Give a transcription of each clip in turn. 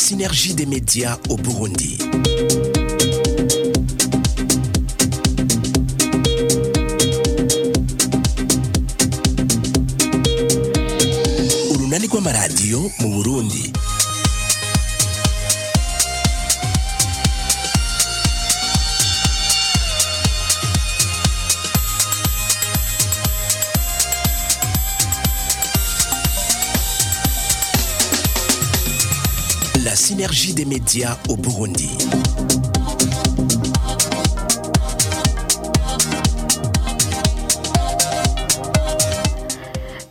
synergie des médias au Burundi. urunani rw'amaradiyo mu burundi synergie des médias au Burundi.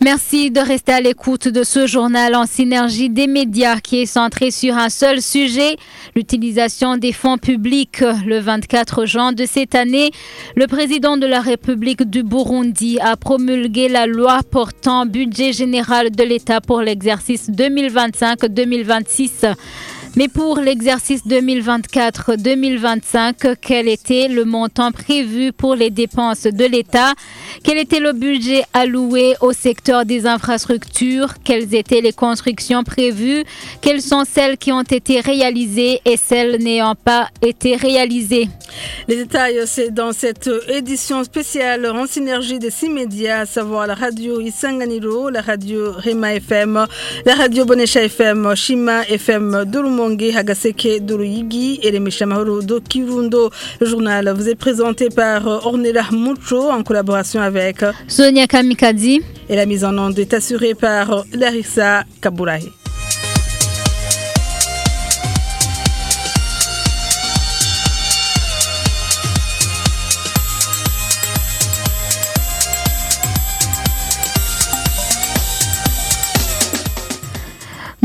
Merci de rester à l'écoute de ce journal en synergie des médias qui est centré sur un seul sujet, l'utilisation des fonds publics. Le 24 juin de cette année, le président de la République du Burundi a promulgué la loi portant budget général de l'État pour l'exercice 2025-2026. Mais pour l'exercice 2024-2025, quel était le montant prévu pour les dépenses de l'État? Quel était le budget alloué au secteur des infrastructures? Quelles étaient les constructions prévues? Quelles sont celles qui ont été réalisées et celles n'ayant pas été réalisées? Les détails, c'est dans cette édition spéciale en synergie des six médias, à savoir la radio Isanganiro, la radio Rema FM, la radio Bonesha FM, Shima FM, Durumonge, Hagaseke, Duruyigi et les Meshamahoro do Kirundo. Le journal vous est présenté par Ornella Mucho en collaboration avec Sonia Kamikazi. Et la mise en onde est assurée par Larissa Kaburahi.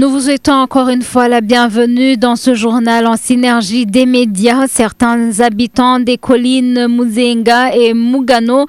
Nous vous souhaitons encore une fois la bienvenue dans ce journal en synergie des médias. Certains habitants des collines Muzenga et Mugano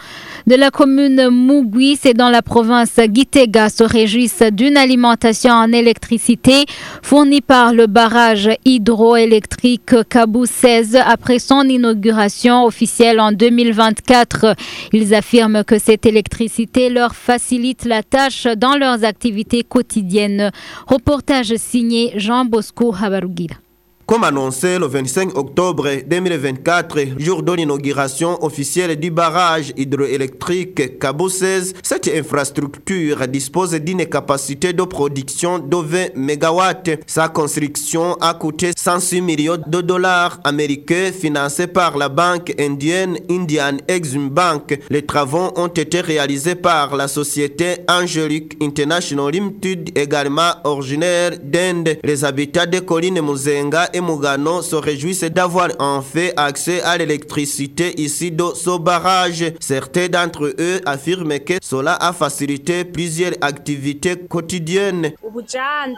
de la commune Mugui, c'est dans la province Gitega, se réjouissent d'une alimentation en électricité fournie par le barrage hydroélectrique Kabou 16 après son inauguration officielle en 2024. Ils affirment que cette électricité leur facilite la tâche dans leurs activités quotidiennes. Reportage signé Jean Bosco Habarugira. Comme annoncé le 25 octobre 2024, jour de l'inauguration officielle du barrage hydroélectrique Cabo 16, cette infrastructure dispose d'une capacité de production de 20 MW. Sa construction a coûté 106 millions de dollars américains financés par la banque indienne Indian Exim Bank. Les travaux ont été réalisés par la société Angelic International Limited, également originaire d'Inde. Les habitants des collines Muzenga et Mugano se réjouissent d'avoir en fait accès à l'électricité ici de ce barrage. Certains d'entre eux affirment que cela a facilité plusieurs activités quotidiennes.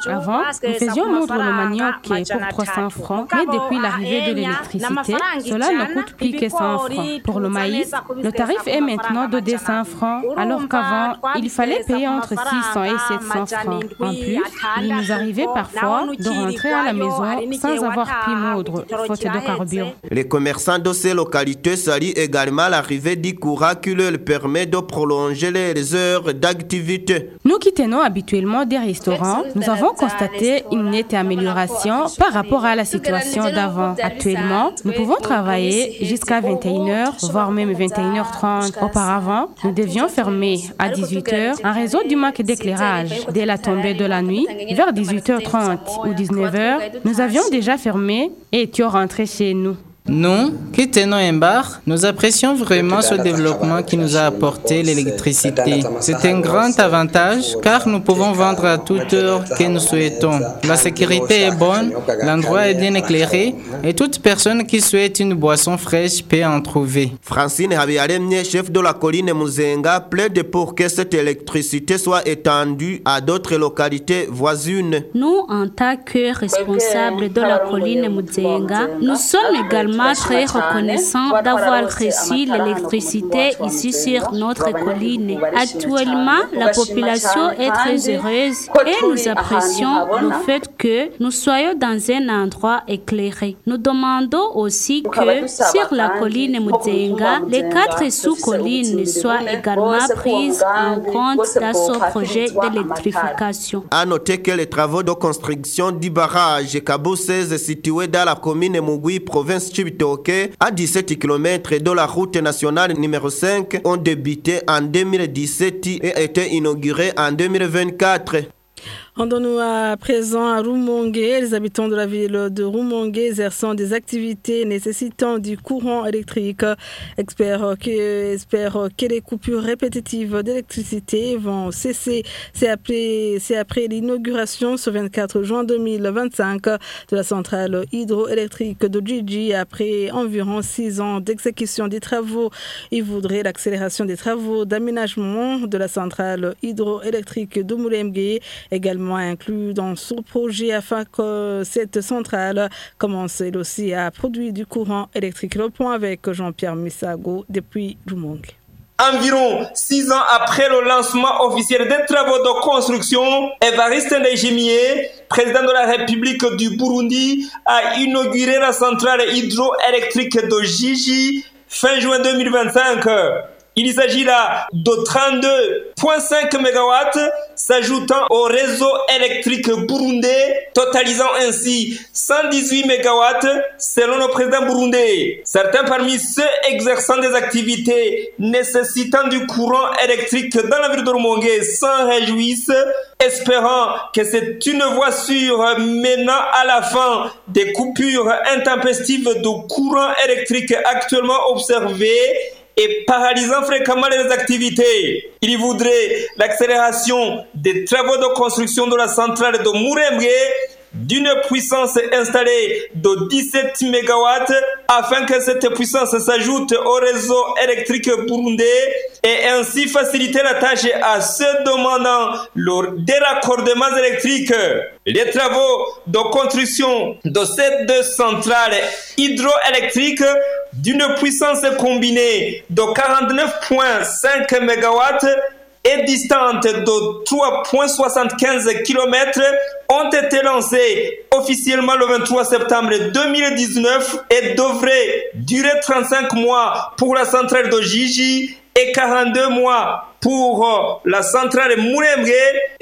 Avant, nous faisions moudre le manioc pour 300 francs, mais depuis l'arrivée de l'électricité, cela ne coûte plus que 100 francs. Pour le maïs, le tarif est maintenant de 200 francs, alors qu'avant, il fallait payer entre 600 et 700 francs. En plus, il nous arrivait parfois de rentrer à la maison sans avoir pu moudre, faute de carburant. Les commerçants de ces localités saluent également l'arrivée du courant qui leur permet de prolonger les heures d'activité. Nous qui tenons habituellement des restaurants, nous avons constaté une nette amélioration par rapport à la situation d'avant. Actuellement, nous pouvons travailler jusqu'à 21h, voire même 21h30. Auparavant, nous devions fermer à 18h en raison du manque d'éclairage. Dès la tombée de la nuit, vers 18h30 ou 19h, nous avions déjà fermé et étions rentrés chez nous. Nous, qui tenons un bar, nous apprécions vraiment ce développement qui nous a apporté l'électricité. C'est un grand avantage car nous pouvons vendre à toute heure que nous souhaitons. La sécurité est bonne, l'endroit est bien éclairé et toute personne qui souhaite une boisson fraîche peut en trouver. Francine Habiyaremye, chef de la colline Muzenga, plaide pour que cette électricité soit étendue à d'autres localités voisines. Nous, en tant que responsables de la colline Muzenga, nous sommes également vraiment très reconnaissants d'avoir reçu l'électricité ici sur notre colline. Actuellement, la population est très heureuse et nous apprécions le fait que nous soyons dans un endroit éclairé. Nous demandons aussi que sur la colline Muzenga, les quatre sous-collines soient également prises en compte dans ce projet d'électrification. À noter que les travaux de construction du barrage Cabo 16 situé dans la commune Mugui, province À 17 km de la route nationale numéro 5, ont débuté en 2017 et été inaugurés en 2024. Rendons-nous à présent à Rumongue. Les habitants de la ville de Rumongue exerçant des activités nécessitant du courant électrique espèrent que, espèrent que les coupures répétitives d'électricité vont cesser. C'est après, l'inauguration ce 24 juin 2025 de la centrale hydroélectrique de Gigi après environ six ans d'exécution des travaux. Ils voudraient l'accélération des travaux d'aménagement de la centrale hydroélectrique de Moulemgue également inclus dans son projet afin que cette centrale commence elle aussi à produire du courant électrique. Le point avec Jean-Pierre Missago depuis Lumongue. Environ six ans après le lancement officiel des travaux de construction, Evariste Ndayishimiye, président de la République du Burundi, a inauguré la centrale hydroélectrique de Gigi fin juin 2025. Il s'agit là de 32,5 MW s'ajoutant au réseau électrique burundais, totalisant ainsi 118 MW selon le président burundais. Certains parmi ceux exerçant des activités nécessitant du courant électrique dans la ville de Rumongue s'en réjouissent, espérant que c'est une voie sûre menant à la fin des coupures intempestives de courant électrique actuellement observées et paralysant fréquemment les activités. Il voudrait l'accélération des travaux de construction de la centrale de Mourembe d'une puissance installée de 17 MW afin que cette puissance s'ajoute au réseau électrique burundais et ainsi faciliter la tâche à ceux demandant le déraccordement électrique. Les travaux de construction de ces deux centrales hydroélectriques d'une puissance combinée de 49,5 MW et distante de 3,75 km ont été lancés officiellement le 23 septembre 2019 et devraient durer 35 mois pour la centrale de Gigi et 42 mois pour la centrale Mourembe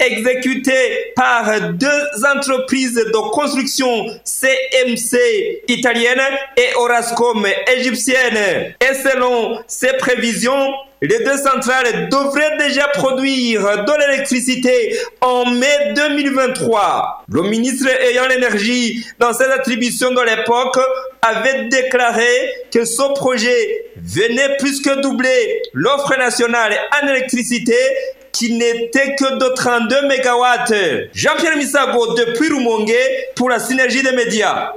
exécutée par deux entreprises de construction CMC italienne et Orascom égyptienne. Et selon ces prévisions, les deux centrales devraient déjà produire de l'électricité en mai 2023. Le ministre ayant l'énergie dans ses attributions de l'époque avait déclaré que ce projet venait plus que doubler l'offre nationale en électricité qui n'était que de 32 MW. Jean-Pierre Misago depuis Rumongue pour la synergie des médias.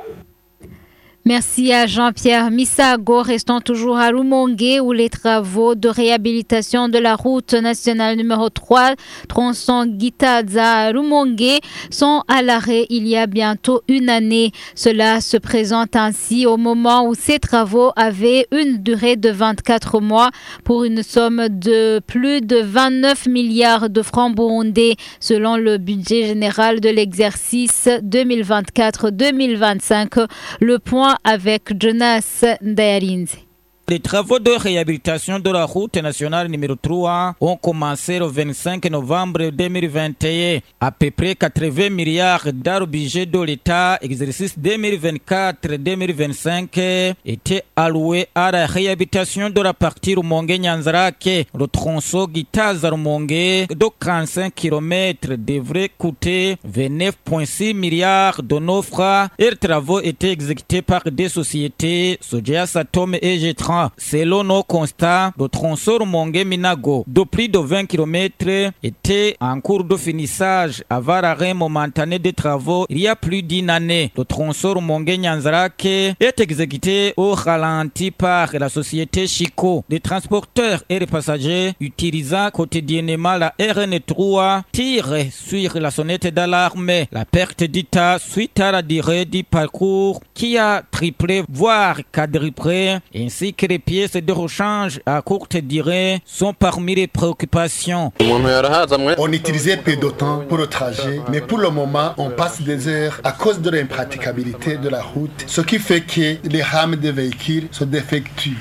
Merci à Jean-Pierre Misago. Restons toujours à Rumongue où les travaux de réhabilitation de la route nationale numéro 3, tronçon Gitaza à Rumongue, sont à l'arrêt il y a bientôt une année. Cela se présente ainsi au moment où ces travaux avaient une durée de 24 mois pour une somme de plus de 29 milliards de francs burundais selon le budget général de l'exercice 2024-2025. Le point avec Jonas Ndayarinze. Les travaux de réhabilitation de la route nationale numéro 3 ont commencé le 25 novembre 2021. À peu près 80 milliards d'euros budget de l'État, exercice 2024-2025, étaient alloués à la réhabilitation de la partie Rumongue-Nyanzarake. Le tronçon Gitaza-Rumongue de 45 km devrait coûter 29,6 milliards de nos francs. Et les travaux étaient exécutés par des sociétés, Sodia Satom et G30 Selon nos constats, le tronçon Rumongue-Minago de plus de 20 km était en cours de finissage avant l'arrêt momentané des travaux il y a plus d'une année. Le tronçon Rumongue-Nyanzarake est exécuté au ralenti par la société Chico. Les transporteurs et les passagers utilisant quotidiennement la RN3 tirent sur la sonnette d'alarme. La perte d'état suite à la durée du parcours qui a triplé voire quadruplé ainsi que les pièces de rechange à courte durée sont parmi les préoccupations. On utilisait peu de temps pour le trajet, mais pour le moment, on passe des heures à cause de l'impraticabilité de la route, ce qui fait que les rames des véhicules se défectuent.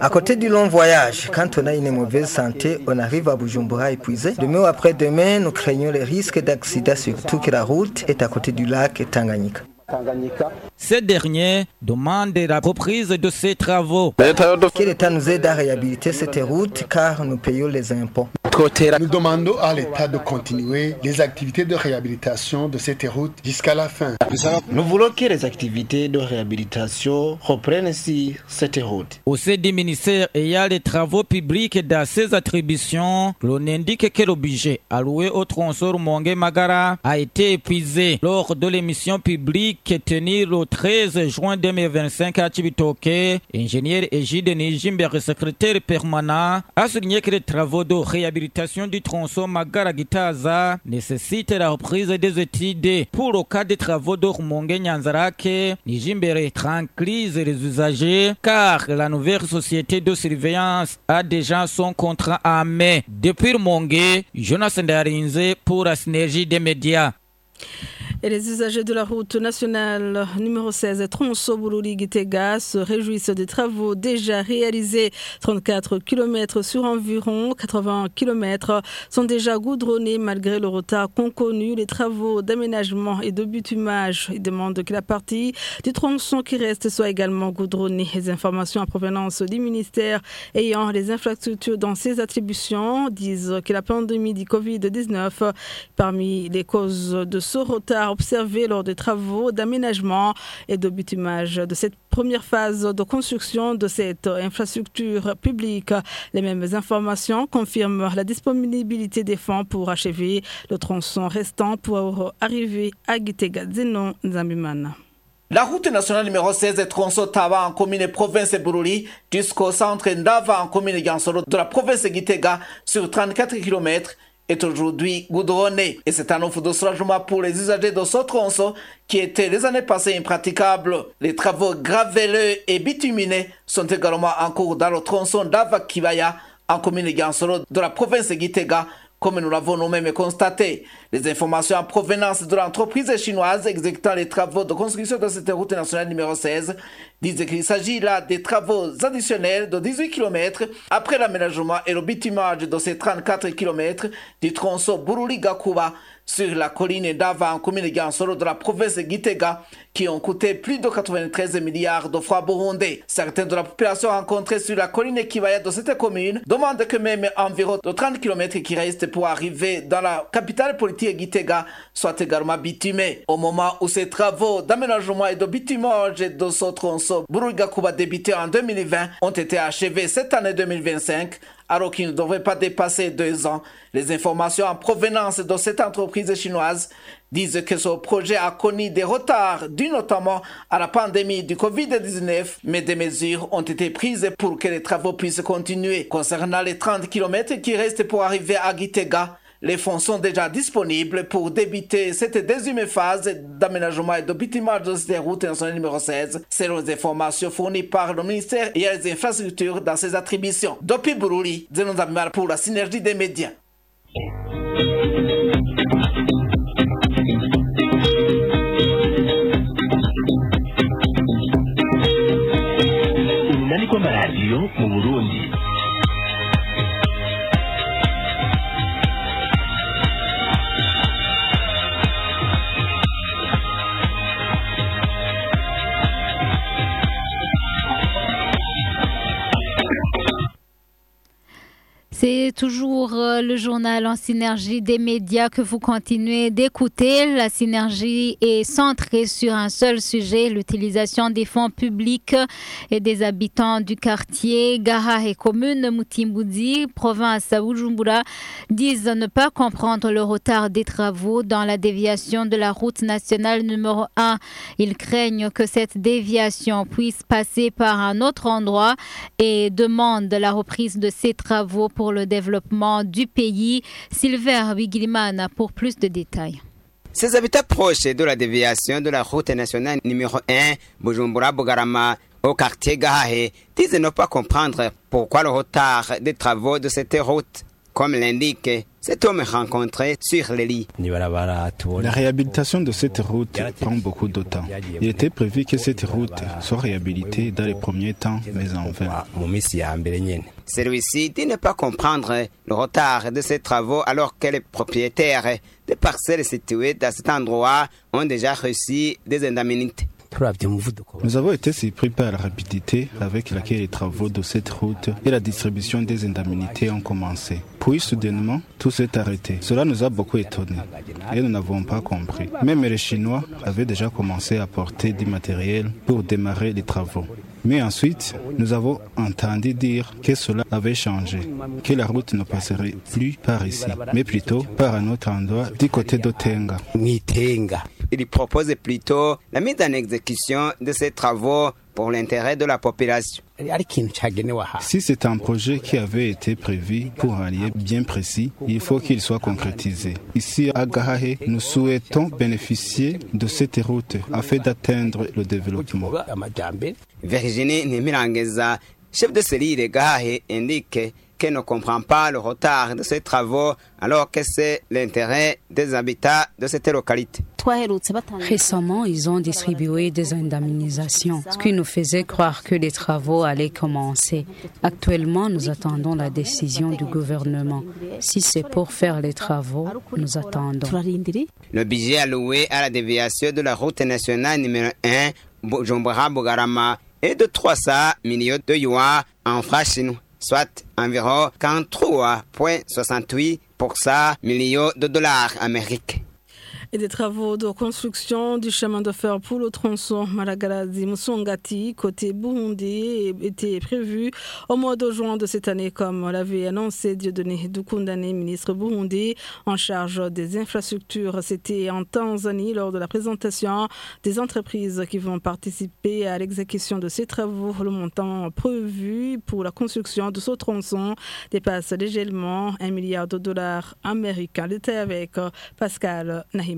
À côté du long voyage, quand on a une mauvaise santé, on arrive à Bujumbura épuisé. Demain ou après-demain, nous craignons les risques d'accident, surtout que la route est à côté du lac Tanganyika. Ces derniers demandent la reprise de ces travaux. Que l'État nous aide à réhabiliter cette route car nous payons les impôts? Nous demandons à l'État de continuer les activités de réhabilitation de cette route jusqu'à la fin. Nous voulons que les activités de réhabilitation reprennent sur cette route. Au sein du ministère ayant les travaux publics dans ses attributions, l'on indique que le budget alloué au tronçon Mongue Magara a été épuisé lors de l'émission publique tenue le 13 juin 2025 à Chibitoke. Ingénieur Egide Nijimber, secrétaire permanent, a souligné que les travaux de réhabilitation du tronçon Magara-Gitaza nécessitent la reprise des études. Pour le cas des travaux de Rumongue Nyanzarake, Nijimber tranquillise les usagers car la nouvelle société de surveillance a déjà son contrat à mai. Depuis Rumongue, Jonas Ndarinze pour la synergie des médias. Et les usagers de la route nationale numéro 16 Tronso Gitega se réjouissent des travaux déjà réalisés. 34 km sur environ 80 km sont déjà goudronnés malgré le retard connu les travaux d'aménagement et de bitumage. Ils demandent que la partie du tronçon qui reste soit également goudronnée. Les informations en provenance du ministère ayant les infrastructures dans ses attributions disent que la pandémie du Covid-19 parmi les causes de ce retard observé lors des travaux d'aménagement et de bitumage de cette première phase de construction de cette infrastructure publique. Les mêmes informations confirment la disponibilité des fonds pour achever le tronçon restant pour arriver à Gitega Zenon Nzambimana. La route nationale numéro 16 Tronso Tava en commune province Bururi jusqu'au centre Ndava en commune Gansoro de la province Gitega sur 34 km est aujourd'hui goudronné. Et c'est un offre de soulagement pour les usagers de ce tronçon qui étaient les années passées impraticables. Les travaux gravelleux et bituminés sont également en cours dans le tronçon d'Avakibaya en commune Gansoro de la province Gitega comme nous l'avons nous-mêmes constaté. Les informations en provenance de l'entreprise chinoise exécutant les travaux de construction de cette route nationale numéro 16 disent qu'il s'agit là des travaux additionnels de 18 km après l'aménagement et le bitumage de ces 34 km du tronçon Bururi-Gakuba sur la colline d'Ava en commune Gansoro de la province de Gitega qui ont coûté plus de 93 milliards de francs burundais. Certains de la population rencontrée sur la colline Kibaya de cette commune demandent que même environ de 30 km qui restent pour arriver dans la capitale politique Gitega soient également bitumés. Au moment où ces travaux d'aménagement et de bitumage de ce tronçon Burugakuba débutés en 2020 ont été achevés cette année 2025, alors qu'ils ne devraient pas dépasser deux ans. Les informations en provenance de cette entreprise chinoise disent que ce projet a connu des retards dus notamment à la pandémie du Covid-19, mais des mesures ont été prises pour que les travaux puissent continuer. Concernant les 30 km qui restent pour arriver à Gitega, les fonds sont déjà disponibles pour débuter cette deuxième phase d'aménagement et de bitumage de cette route nationale numéro 16, selon les informations fournies par le ministère et les infrastructures dans ses attributions. Dopi Bururi, Zenon pour la synergie des médias. C'est toujours euh, le journal en synergie des médias que vous continuez d'écouter. La synergie est centrée sur un seul sujet, l'utilisation des fonds publics et des habitants du quartier Gaha et commune Mutimboudi, province Ujumbura, disent ne pas comprendre le retard des travaux dans la déviation de la route nationale numéro 1. Ils craignent que cette déviation puisse passer par un autre endroit et demandent la reprise de ces travaux pour le développement du pays. Silver Wiglimana pour plus de détails. Ces habitats proches de la déviation de la route nationale numéro 1, Bujumbura-Bugarama, au quartier Gahahe, disent ne pas comprendre pourquoi le retard des travaux de cette route. Comme l'indique cet homme rencontré sur les lits. La réhabilitation de cette route prend beaucoup de temps. Il était prévu que cette route soit réhabilitée dans les premiers temps, mais en vain. Celui-ci dit ne pas comprendre le retard de ces travaux alors que les propriétaires des parcelles situées dans cet endroit ont déjà reçu des indemnités. Nous avons été surpris par la rapidité avec laquelle les travaux de cette route et la distribution des indemnités ont commencé. Puis soudainement, tout s'est arrêté. Cela nous a beaucoup étonnés et nous n'avons pas compris. Même les Chinois avaient déjà commencé à porter du matériel pour démarrer les travaux. Mais ensuite, nous avons entendu dire que cela avait changé, que la route ne passerait plus par ici, mais plutôt par un autre endroit du côté d'Otenga. Il propose plutôt la mise en exécution de ces travaux pour l'intérêt de la population. Si c'est un projet qui avait été prévu pour un lieu bien précis, il faut qu'il soit concrétisé. Ici à Gahahe, nous souhaitons bénéficier de cette route afin d'atteindre le développement. Virginie Nimirangeza, chef de cellule Gahahe, indique qu'elle ne comprend pas le retard de ces travaux alors que c'est l'intérêt des habitants de cette localité. Récemment, ils ont distribué des indemnisations, ce qui nous faisait croire que les travaux allaient commencer. Actuellement, nous attendons la décision du gouvernement. Si c'est pour faire les travaux, nous attendons. Le budget alloué à la déviation de la route nationale numéro 1, Bujumbura-Bugarama, est de 300 millions de yuan en francs chinois soit environ 43,68% millions de dollars américains et des travaux de construction du chemin de fer pour le tronçon Malagaradi-Musongati côté Burundi étaient prévus au mois de juin de cette année, comme l'avait annoncé Dieudonné Dukundane, ministre burundi en charge des infrastructures. C'était en Tanzanie lors de la présentation des entreprises qui vont participer à l'exécution de ces travaux. Le montant prévu pour la construction de ce tronçon dépasse légèrement un milliard de dollars américains. L'été avec Pascal Nahim.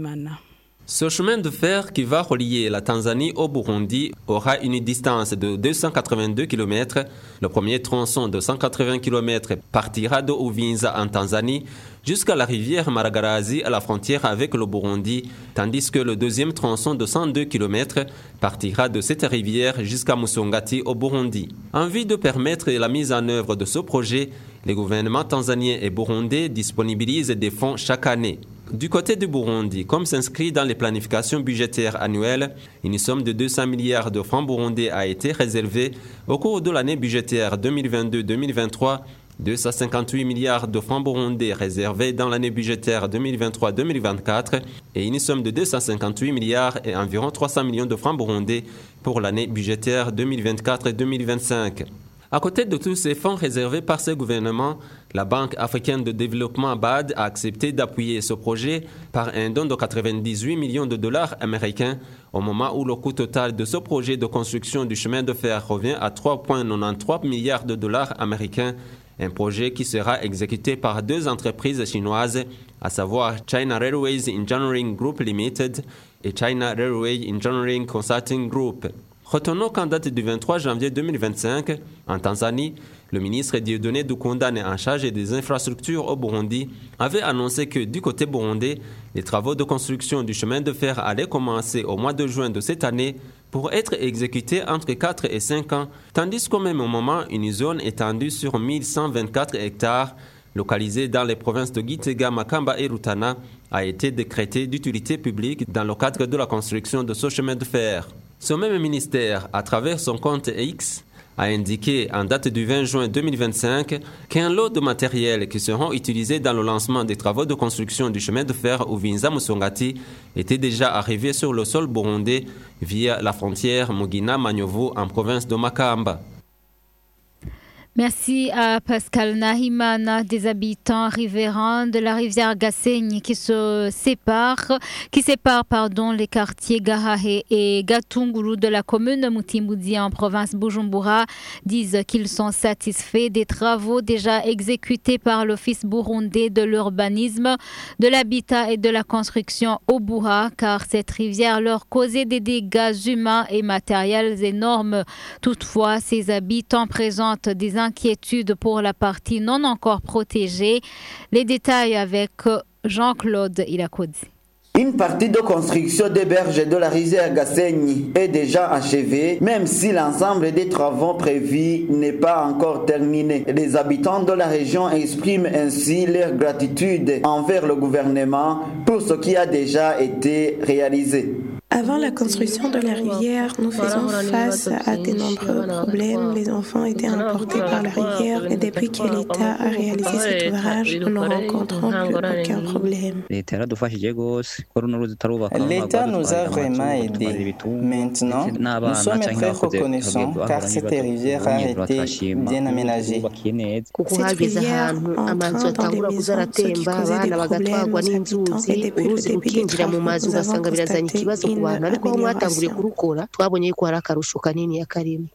Ce chemin de fer qui va relier la Tanzanie au Burundi aura une distance de 282 km. Le premier tronçon de 180 km partira de Uvinza en Tanzanie jusqu'à la rivière Maragarazi à la frontière avec le Burundi, tandis que le deuxième tronçon de 102 km partira de cette rivière jusqu'à Musongati au Burundi. En vue de permettre la mise en œuvre de ce projet, les gouvernements tanzaniens et burundais disponibilisent des fonds chaque année. Du côté du Burundi, comme s'inscrit dans les planifications budgétaires annuelles, une somme de 200 milliards de francs burundais a été réservée au cours de l'année budgétaire 2022-2023 258 milliards de francs burundais réservés dans l'année budgétaire 2023-2024 et une somme de 258 milliards et environ 300 millions de francs burundais pour l'année budgétaire 2024-2025. À côté de tous ces fonds réservés par ce gouvernement, la Banque africaine de développement BAD a accepté d'appuyer ce projet par un don de 98 millions de dollars américains au moment où le coût total de ce projet de construction du chemin de fer revient à 3,93 milliards de dollars américains un projet qui sera exécuté par deux entreprises chinoises, à savoir China Railways Engineering Group Limited et China Railway Engineering Consulting Group. Retenons qu'en date du 23 janvier 2025, en Tanzanie, le ministre Dieudonné Dukundane en charge des infrastructures au Burundi avait annoncé que du côté burundais, les travaux de construction du chemin de fer allaient commencer au mois de juin de cette année pour être exécutés entre 4 et 5 ans, tandis qu'au même moment, une zone étendue sur 1124 hectares localisée dans les provinces de Gitega, Makamba et Rutana, a été décrétée d'utilité publique dans le cadre de la construction de ce chemin de fer. Ce même ministère, à travers son compte X, a indiqué en date du 20 juin 2025 qu'un lot de matériel qui seront utilisés dans le lancement des travaux de construction du chemin de fer Uvinza-Musongati était déjà arrivé sur le sol burundais via la frontière Mugina-Manyovu en province de Makamba. Merci à Pascal Nahimana, des habitants riverains de la rivière Gasseigne qui se séparent, qui sépare pardon, les quartiers Gahahe et Gatunguru de la commune Mutimbudi en province Bujumbura disent qu'ils sont satisfaits des travaux déjà exécutés par l'Office burundais de l'urbanisme, de l'habitat et de la construction au Boura, car cette rivière leur causait des dégâts humains et matériels énormes. Toutefois, ces habitants présentent des inquiétudes pour la partie non encore protégée. Les détails avec Jean-Claude Ilakodzi. Une partie de construction des berges de la rivière Gassegni est déjà achevée, même si l'ensemble des travaux prévus n'est pas encore terminé. Les habitants de la région expriment ainsi leur gratitude envers le gouvernement pour ce qui a déjà été réalisé. Avant la construction de la rivière, nous faisions face à de nombreux problèmes. Les enfants étaient emportés par la rivière et depuis que l'État a réalisé cet ouvrage, nous ne rencontrons plus aucun problème. L'État nous a vraiment aidés. Maintenant, nous sommes très reconnaissants car cette rivière a été bien aménagée. Cette rivière entrant dans les maisons, ce qui causait des problèmes aux habitants et depuis le début des travaux, nous avons constaté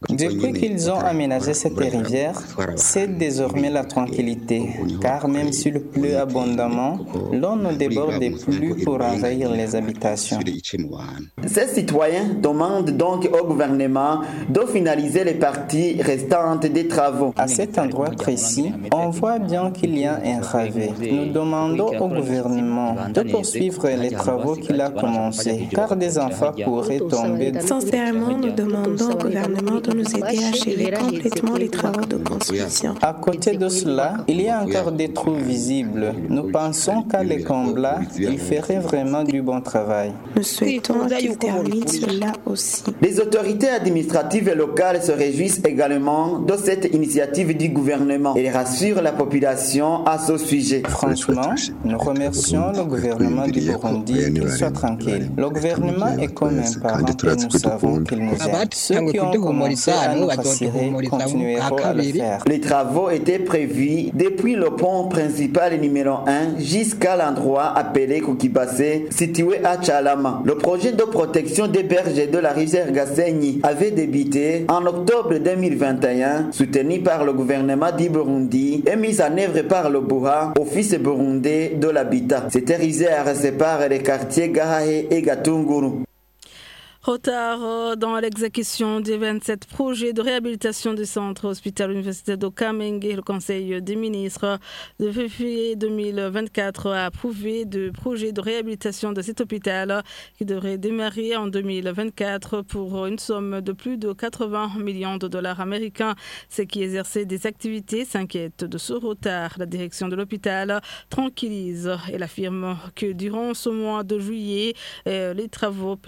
une depuis qu'ils ont aménagé cette rivière, c'est désormais la tranquillité, car même s'il pleut abondamment, l'eau ne déborde plus pour envahir les habitations. Ces citoyens demandent donc au gouvernement de finaliser les parties restantes des travaux. À cet endroit précis, on voit bien qu'il y a un ravé. Nous demandons au gouvernement de poursuivre les travaux qu'il a commencés, car des enfants pourraient tomber. Sincèrement, nous demandons au gouvernement de nous aider à achever complètement les travaux de construction. À côté de cela, il y a encore des trous visibles. Nous pensons qu'à les combler, il ferait vraiment du bon travail. Nous souhaitons qu'il termine cela aussi. Les autorités administratives et locales se réjouissent également de cette initiative du gouvernement et rassurent la population à ce sujet. Franchement, nous remercions le gouvernement du Burundi qu'il soit tranquille. Le gouvernement est comme un parent et nous savons qu'il nous aide. Ceux qui ont commencé à nous rassurer continueront à le faire. Les travaux étaient prévus depuis le pont principal numéro 1 jusqu'à l'endroit appelé Kukibase, situé à Chalama. Le projet de protection des berges de la rivière Gassegni avait débuté en octobre 2021, soutenu par le gouvernement du Burundi et mis en œuvre par le Buha, office burundais de l'habitat. Cette rivière sépare les quartiers Gahahe et Gatunguru. Retard dans l'exécution des 27 projets de réhabilitation du centre hospital universitaire de Kamenge. Le Conseil des ministres de février 2024 a approuvé de projets de réhabilitation de cet hôpital qui devrait démarrer en 2024 pour une somme de plus de 80 millions de dollars américains. Ceux qui exerçaient des activités s'inquiètent de ce retard. La direction de l'hôpital tranquillise et affirme que durant ce mois de juillet, les travaux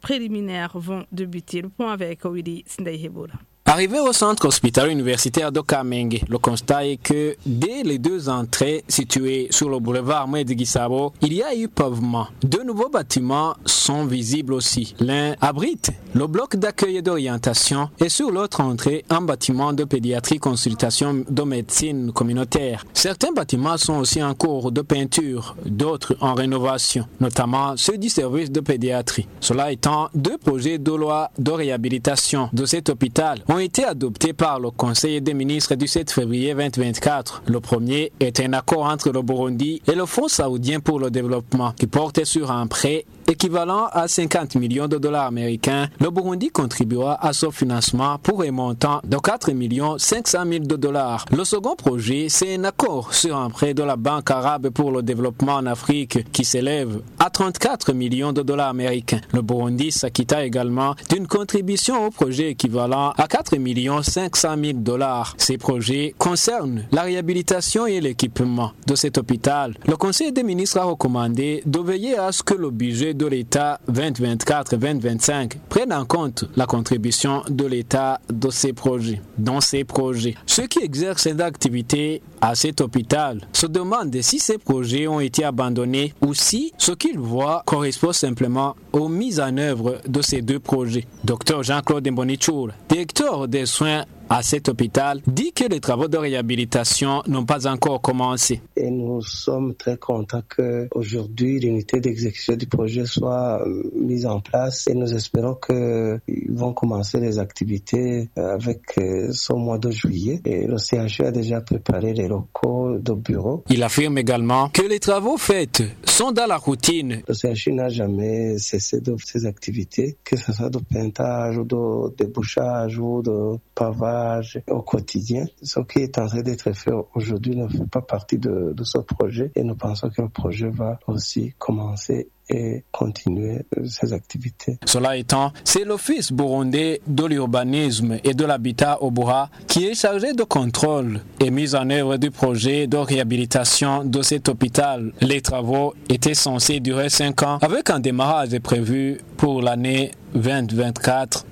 préliminaires vont débuter. Le point avec Willy Sindayhebura. Arrivé au centre hospitalier universitaire de Kamenge, le constat est que dès les deux entrées situées sur le boulevard Gisabo, il y a eu pavement. Deux nouveaux bâtiments sont visibles aussi. L'un abrite le bloc d'accueil et d'orientation et sur l'autre entrée un bâtiment de pédiatrie consultation de médecine communautaire. Certains bâtiments sont aussi en cours de peinture, d'autres en rénovation, notamment ceux du service de pédiatrie. Cela étant, deux projets de loi de réhabilitation de cet hôpital ont été adoptés par le Conseil des ministres du 7 février 2024. Le premier est un accord entre le Burundi et le Fonds saoudien pour le développement qui portait sur un prêt équivalent à 50 millions de dollars américains, le Burundi contribuera à ce financement pour un montant de 4 millions 500 000 de dollars. Le second projet, c'est un accord sur un prêt de la Banque arabe pour le développement en Afrique qui s'élève à 34 millions de dollars américains. Le Burundi s'acquitta également d'une contribution au projet équivalent à 4 millions 500 000 dollars. Ces projets concernent la réhabilitation et l'équipement de cet hôpital. Le Conseil des ministres a recommandé de veiller à ce que le budget de l'État 2024-2025 prennent en compte la contribution de l'État dans ces projets. Dans ces projets, ceux qui exercent cette activité à cet hôpital se demandent si ces projets ont été abandonnés ou si ce qu'ils voient correspond simplement aux mises en œuvre de ces deux projets. Docteur Jean-Claude Mbonichour, directeur des soins à cet hôpital dit que les travaux de réhabilitation n'ont pas encore commencé. Et nous sommes très contents qu'aujourd'hui l'unité d'exécution du projet soit euh, mise en place et nous espérons qu'ils vont commencer les activités euh, avec euh, ce mois de juillet. Et le CHU a déjà préparé les locaux de bureau. Il affirme également que les travaux faits sont dans la routine. Le CHU n'a jamais cessé de ses activités, que ce soit de peintage ou de débouchage ou de pavage au quotidien. Ce qui est en train d'être fait aujourd'hui ne fait pas partie de ce projet et nous pensons que le projet va aussi commencer et continuer ses activités. Cela étant, c'est l'Office burundais de l'urbanisme et de l'habitat au Boura qui est chargé de contrôle et mise en œuvre du projet de réhabilitation de cet hôpital. Les travaux étaient censés durer 5 ans avec un démarrage prévu pour l'année 2024.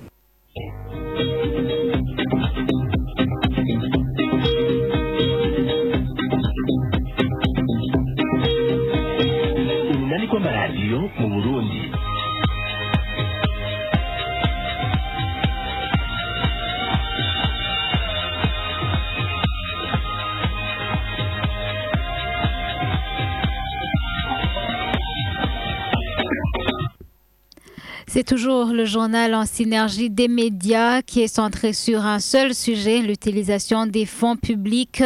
C'est toujours le journal en synergie des médias qui est centré sur un seul sujet, l'utilisation des fonds publics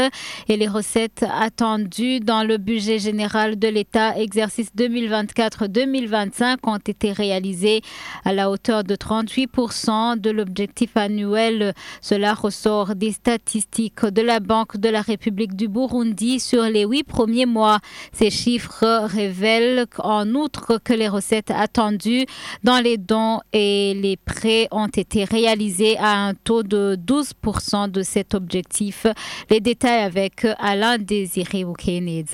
et les recettes attendues dans le budget général de l'État exercice 2024-2025 ont été réalisées à la hauteur de 38% de l'objectif annuel. Cela ressort des statistiques de la Banque de la République du Burundi sur les huit premiers mois. Ces chiffres révèlent en outre que les recettes attendues dans les dons et les prêts ont été réalisés à un taux de 12% de cet objectif. Les détails avec Alain Désiré Oukénid.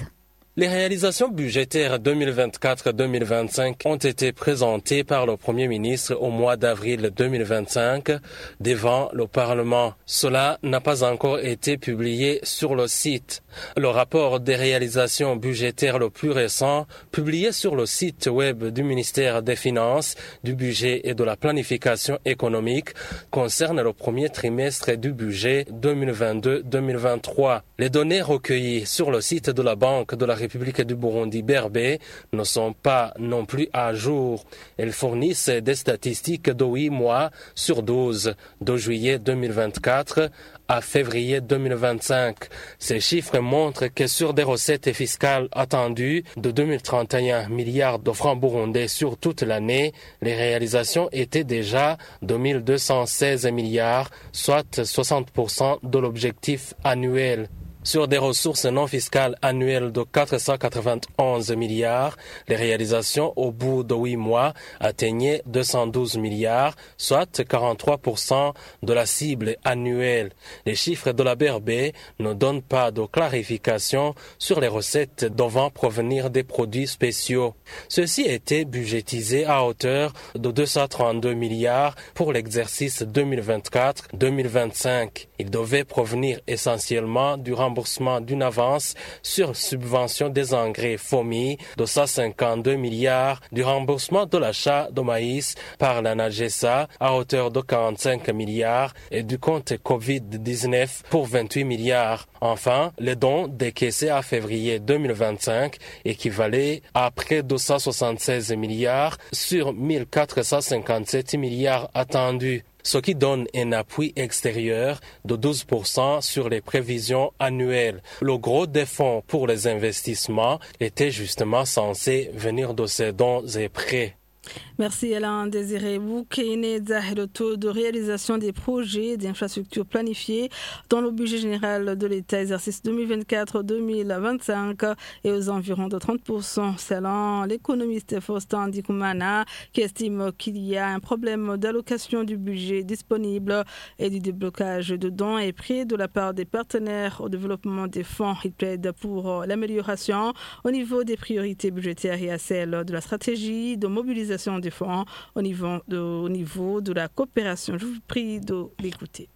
Les réalisations budgétaires 2024-2025 ont été présentées par le Premier ministre au mois d'avril 2025 devant le Parlement. Cela n'a pas encore été publié sur le site. Le rapport des réalisations budgétaires le plus récent, publié sur le site web du ministère des Finances, du Budget et de la Planification économique, concerne le premier trimestre du budget 2022-2023. Les données recueillies sur le site de la Banque de la République du Burundi Berbé ne sont pas non plus à jour. Elles fournissent des statistiques de 8 mois sur 12, de juillet 2024 à février 2025. Ces chiffres montrent que sur des recettes fiscales attendues de 2031 milliards de francs burundais sur toute l'année, les réalisations étaient déjà de 1216 milliards, soit 60% de l'objectif annuel. Sur des ressources non fiscales annuelles de 491 milliards, les réalisations au bout de huit mois atteignaient 212 milliards, soit 43% de la cible annuelle. Les chiffres de la BRB ne donnent pas de clarification sur les recettes devant provenir des produits spéciaux. Ceci était budgétisé à hauteur de 232 milliards pour l'exercice 2024-2025. Il devait provenir essentiellement du remboursement d'une avance sur subvention des engrais FOMI de 152 milliards, du remboursement de l'achat de maïs par la NAGESA à hauteur de 45 milliards et du compte COVID-19 pour 28 milliards. Enfin, les dons décaissés à février 2025 équivalaient à près de 176 milliards sur 1457 milliards attendus ce qui donne un appui extérieur de 12% sur les prévisions annuelles. Le gros des fonds pour les investissements était justement censé venir de ces dons et prêts. Merci Alain Désiré Boukéneza et le taux de réalisation des projets d'infrastructures planifiés dans le budget général de l'État exercice 2024-2025 et aux environs de 30% selon l'économiste Faustin Dikoumana qui estime qu'il y a un problème d'allocation du budget disponible et du déblocage de dons et prix de la part des partenaires au développement des fonds. Il plaide pour l'amélioration au niveau des priorités budgétaires et à celle de la stratégie de mobilisation des fonds au niveau de, au niveau de la coopération. Je vous prie de l'écouter.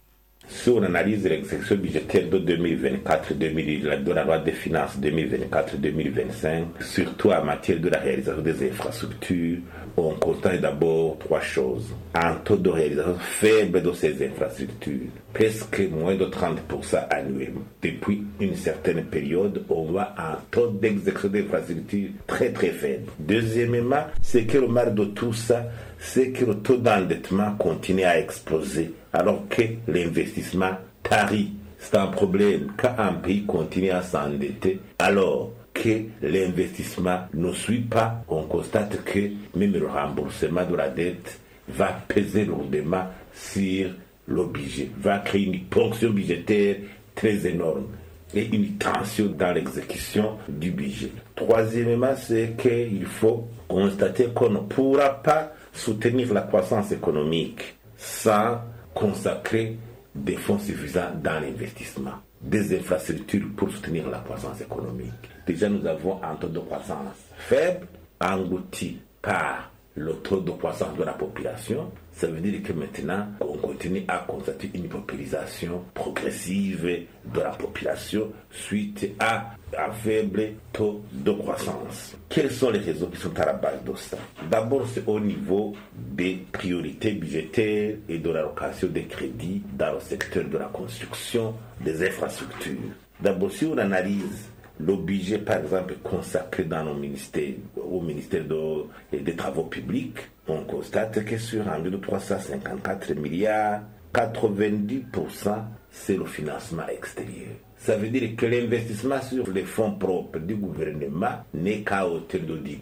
Si on analyse l'exécution budgétaire de 2024, de la loi des finances 2024-2025, surtout en matière de la réalisation des infrastructures, on constate d'abord trois choses. Un taux de réalisation faible de ces infrastructures, presque moins de 30% annuellement. Depuis une certaine période, on voit un taux d'exécution d'infrastructures très très faible. Deuxièmement, ce qui remarque de tout ça, c'est que le taux d'endettement continue à exploser alors que l'investissement tarit. C'est un problème quand un pays continue à s'endetter alors que l'investissement ne suit pas, on constate que même le remboursement de la dette va peser lourdement sur le budget, va créer une ponction budgétaire très énorme et une tension dans l'exécution du budget. Troisièmement, c'est qu'il faut constater qu'on ne pourra pas soutenir la croissance économique sans consacrer des fonds suffisants dans l'investissement, des infrastructures pour soutenir la croissance économique. Déjà, nous avons un taux de croissance faible, englouti par le taux de croissance de la population. Ça veut dire que maintenant, on continue à constater une paupérisation progressive de la population suite à un faible taux de croissance. Quelles sont les raisons qui sont à la base de ça? D'abord, c'est au niveau des priorités budgétaires et de l'allocation des crédits dans le secteur de la construction des infrastructures. D'abord, si on analyse le budget, par exemple, consacré dans nos ministères, au ministère de, des Travaux publics, on constate que sur un de 354 milliards, 90% c'est le financement extérieur. Ça veut dire que l'investissement sur les fonds propres du gouvernement n'est qu'à hauteur de 10%.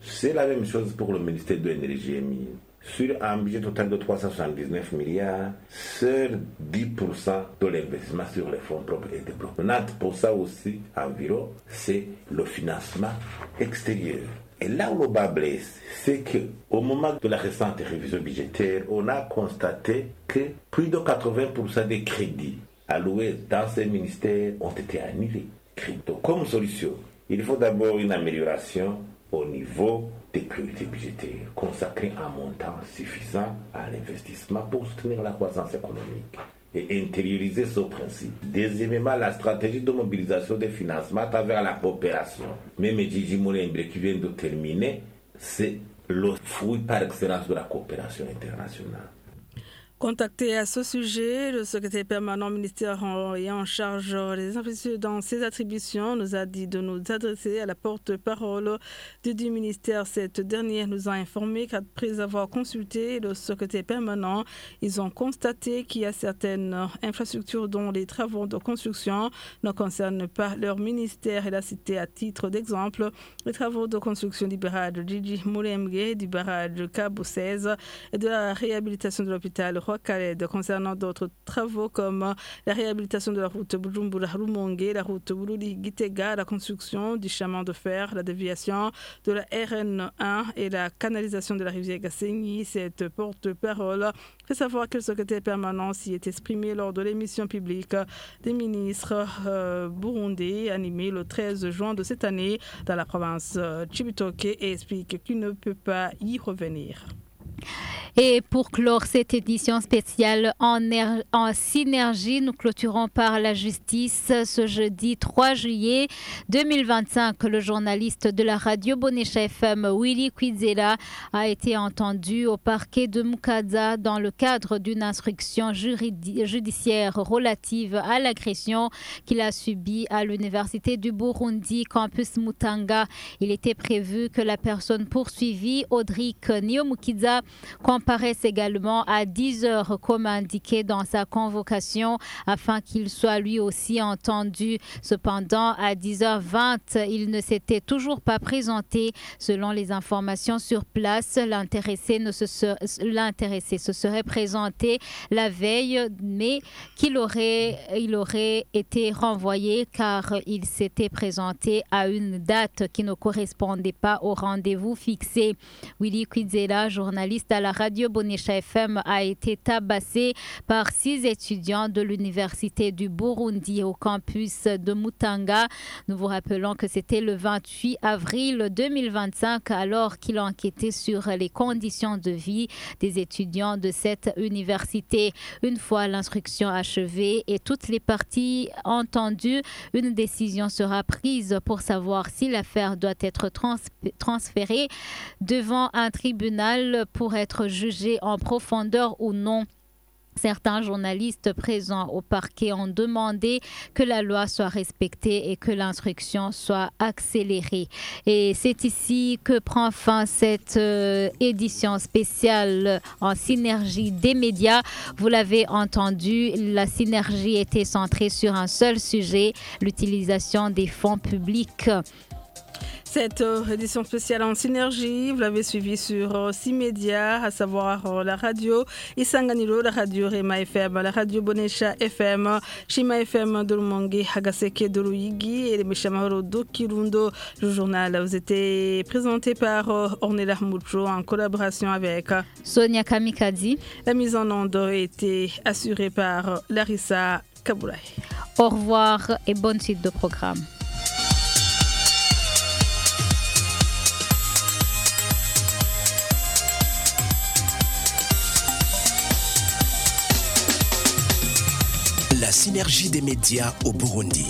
C'est la même chose pour le ministère de l'énergie et mines. Sur un budget total de 379 milliards, seul 10% de l'investissement sur les fonds propres est débloqué. 90% aussi environ, c'est le financement extérieur. Et là où le bas blesse, c'est qu'au moment de la récente révision budgétaire, on a constaté que plus de 80% des crédits alloués dans ces ministères ont été annulés. Donc, comme solution, il faut d'abord une amélioration au niveau des priorités budgétaires, consacrer un montant suffisant à l'investissement pour soutenir la croissance économique et intérioriser ce principe. Deuxièmement, la stratégie de mobilisation des financements à travers la coopération. Même Gigi Moulembre qui vient de terminer, c'est le fruit par excellence de la coopération internationale. Contacté à ce sujet, le secrétaire permanent ministère en charge des infrastructures dans ses attributions nous a dit de nous adresser à la porte-parole du ministère. Cette dernière nous a informé qu'après avoir consulté le secrétaire permanent, ils ont constaté qu'il y a certaines infrastructures dont les travaux de construction ne concernent pas leur ministère. Elle a cité à titre d'exemple les travaux de construction du barrage de Gigi Moulemgue, du barrage de Cabo 16 et de la réhabilitation de l'hôpital Khaled concernant d'autres travaux comme la réhabilitation de la route Bujumbura-Rumongue, la route Bururi-Gitega, la construction du chemin de fer, la déviation de la RN1 et la canalisation de la rivière Gassigny. Cette porte-parole fait savoir que le secrétaire permanent s'y est exprimé lors de l'émission publique des ministres euh, burundais animée le 13 juin de cette année dans la province euh, Chibitoke et explique qu'il ne peut pas y revenir. Et pour clore cette édition spéciale en, en, synergie, nous clôturons par la justice ce jeudi 3 juillet 2025. Le journaliste de la radio Bonesha FM, Willy Quizela, a été entendu au parquet de Mukaza dans le cadre d'une instruction judiciaire relative à l'agression qu'il a subie à l'université du Burundi, campus Mutanga. Il était prévu que la personne poursuivie, Audric Niomukiza, comparaisse également à 10 heures comme indiqué dans sa convocation afin qu'il soit lui aussi entendu. Cependant, à 10h20, il ne s'était toujours pas présenté. Selon les informations sur place, l'intéressé se, se serait présenté la veille, mais qu'il aurait, il aurait été renvoyé car il s'était présenté à une date qui ne correspondait pas au rendez-vous fixé. Willy Kwizela, journaliste à la radio Bonesha FM, a été tabassé par six étudiants de l'Université du Burundi au campus de Mutanga. Nous vous rappelons que c'était le 28 avril 2025 alors qu'il enquêtait sur les conditions de vie des étudiants de cette université. Une fois l'instruction achevée et toutes les parties entendues, une décision sera prise pour savoir si l'affaire doit être transférée devant un tribunal pour être jugée en profondeur ou non. Certains journalistes présents au parquet ont demandé que la loi soit respectée et que l'instruction soit accélérée. Et c'est ici que prend fin cette euh, édition spéciale en synergie des médias. Vous l'avez entendu, la synergie était centrée sur un seul sujet, l'utilisation des fonds publics. Cette euh, édition spéciale en synergie, vous l'avez suivi sur euh, six médias, à savoir euh, la radio Isanganiro, la radio Rema FM, la radio Bonesha FM, Shima FM de Hagaseke de Luigi et les Meshamaro de Kirundo. Le journal vous était présenté par Ornella Moucho en collaboration avec Sonia Kamikazi. La mise en onde a été assurée par Larissa Kaboulay. Au revoir et bonne suite de programme. La synergie des médias au Burundi.